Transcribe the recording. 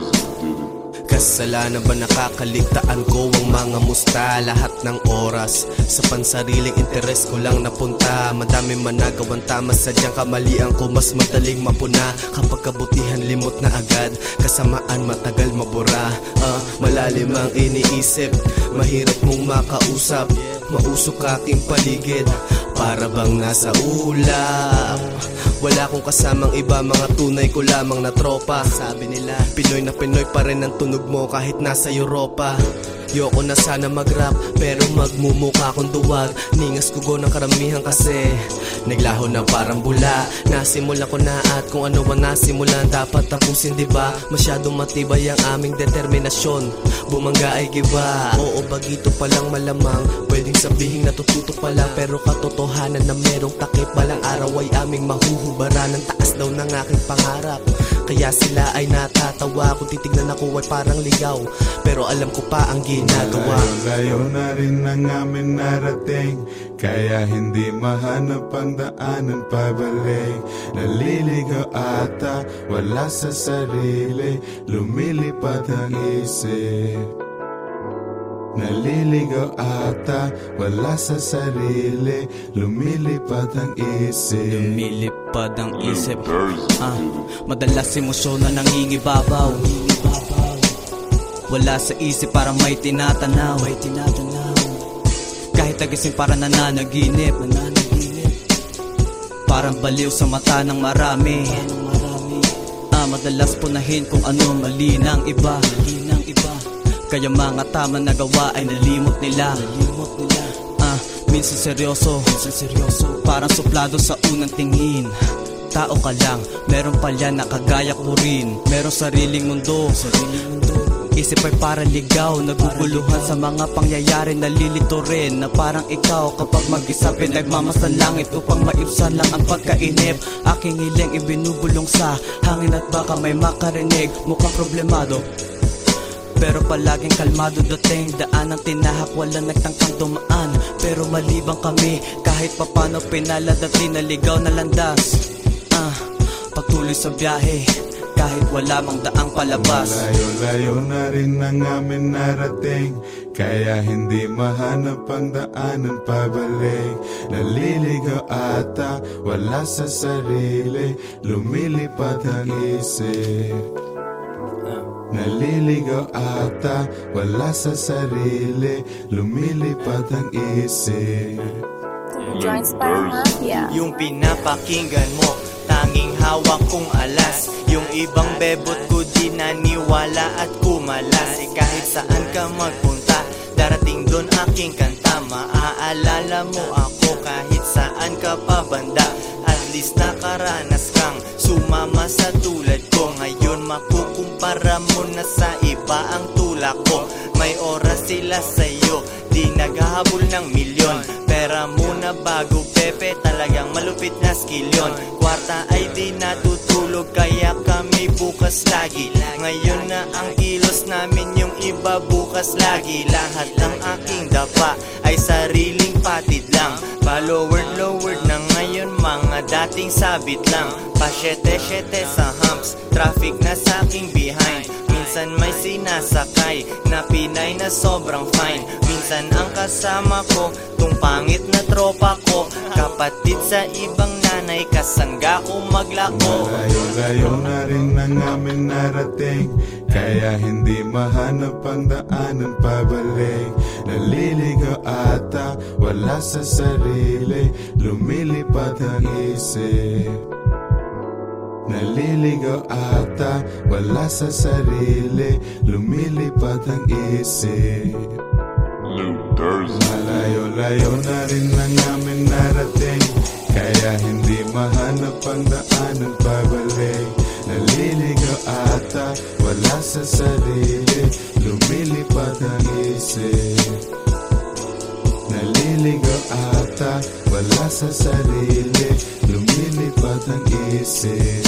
It. Kasalanan ba nakakaligtaan ko ang mga musta? Lahat ng oras Sa pansariling interes ko lang napunta. Madami man nagawang tama Sadyang kamalian ko mas madaling mapuna. Kapag kabutihan limot na agad Kasamaan matagal mabura. Ah, Malalim ang iniisip Mahirap mong makausap. Mausok aking paligid Para bang nasa ulap? Wala akong kasamang iba, mga tunay ko lamang na tropa. Sabi nila, Pinoy na Pinoy pa rin ang tunog mo kahit nasa Europa Yoko na sana mag-rap, pero magmumuka akong duwag. Ningas ko go ng karamihan kasi Naglaho na parang bula. Nasimulan ko na at kung ano man nasimulan Dapat tapusin diba? Masyadong matibay ang aming determinasyon. Bumangga ay giba. Oo bagito palang malamang. Pwedeng sabihin natututo pa lang. Pero katotohanan na merong takip. Balang araw ay aming mahuhubara Ng taas daw ng aking pangarap. Kaya sila ay natatawa. Kung titignan ako ay parang ligaw. Pero alam ko pa ang ginagawa. Layo na rin ang aming narating Kaya hindi mahanap ang daanan pabalik. Naliligaw ata, wala sa sarili Lumilipad ang isip. Naliligaw ata, wala sa sarili Lumilipad ang isip. Lumilipad ang isip. Ah, madalas emosyon na nangingibabaw Wala sa isip para may tinatanaw May tinatanaw. Kahit nagising para nananaginip Nananaginip. Parang baliw sa mata ng marami. Ah, madalas punahin kung ano mali ng iba. Ng iba Kaya mga tama na gawa ay nalimot nila. Nalimot nila Ah, minsan seryoso Minsan seryoso. Parang suplado sa unang tingin. Tao ka lang, meron pala na kagaya ko rin. Meron sariling mundo Sariling mundo Isip ay para ligaw Naguguluhan sa mga pangyayari. Nalilito rin na parang ikaw Kapag mag-isa pinagmamasdan langit Upang maibsan lang ang pagkainip. Aking hiling ibinubulong sa hangin At baka may makarinig. Mukhang problemado pero palaging kalmado. Dating Daan ang tinahak, wala nagtangkang dumaan. Pero malibang kami Kahit papano pinalad at tinaligaw na landas. Ah, patuloy sa biyahe Kahit wala mang daang palabas. Layo-layo na rin ang aming narating. Kaya hindi mahanap ang daanan pabalik. Naliligaw ata, wala sa sarili. Lumilipad ang isip. Naliligaw ata, wala sa sarili. Lumilipad ang isip. Joints para Mafia. Yung pinapakinggan mo Tanging hawak kong alas. Yung ibang bebot ko di naniwala at kumalas. Eh kahit saan ka magpunta Darating doon aking kanta. Maaalala mo ako kahit saan ka pa banda. At least nakaranas kang sumama sa tulad ko. Ngayon makukumpara mo na sa iba ang tulak ko. May oras sila sa'yo Di naghahabol ng milyon Pera muna bago pepe Talagang malupit na skill yun Kwarta ay di natutulog Kaya kami bukas lagi. Ngayon na ang kilos namin Yung iba bukas lagi. Lahat ng aking dapa Ay sariling patid lang. Followard lowered na ngayon Mga dating sabit lang. Pasyete-syete sa humps Traffic na sa aking behind Minsan may sinasakay Na Pinay na sobrang fine. Minsan ang kasama ko Tung pangit na tropa ko. Kapatid sa ibang nanay Kasangga ko maglako. Layo-layo na rin ang aming narating. Kaya hindi mahanap ang daanan pabalik. Naliligaw ata, wala sa sarili. Lumilipad ang isip Naliligaw ata, wala sa sarili Lumilipad ang isip. Malayo-layo na rin ang aming narating Kaya hindi mahanap ang daanan pabalik. Naliligaw ata, wala sa sarili Lumilipad ang isip. Naliligaw ata, wala sa sarili. Lumilipad ang isip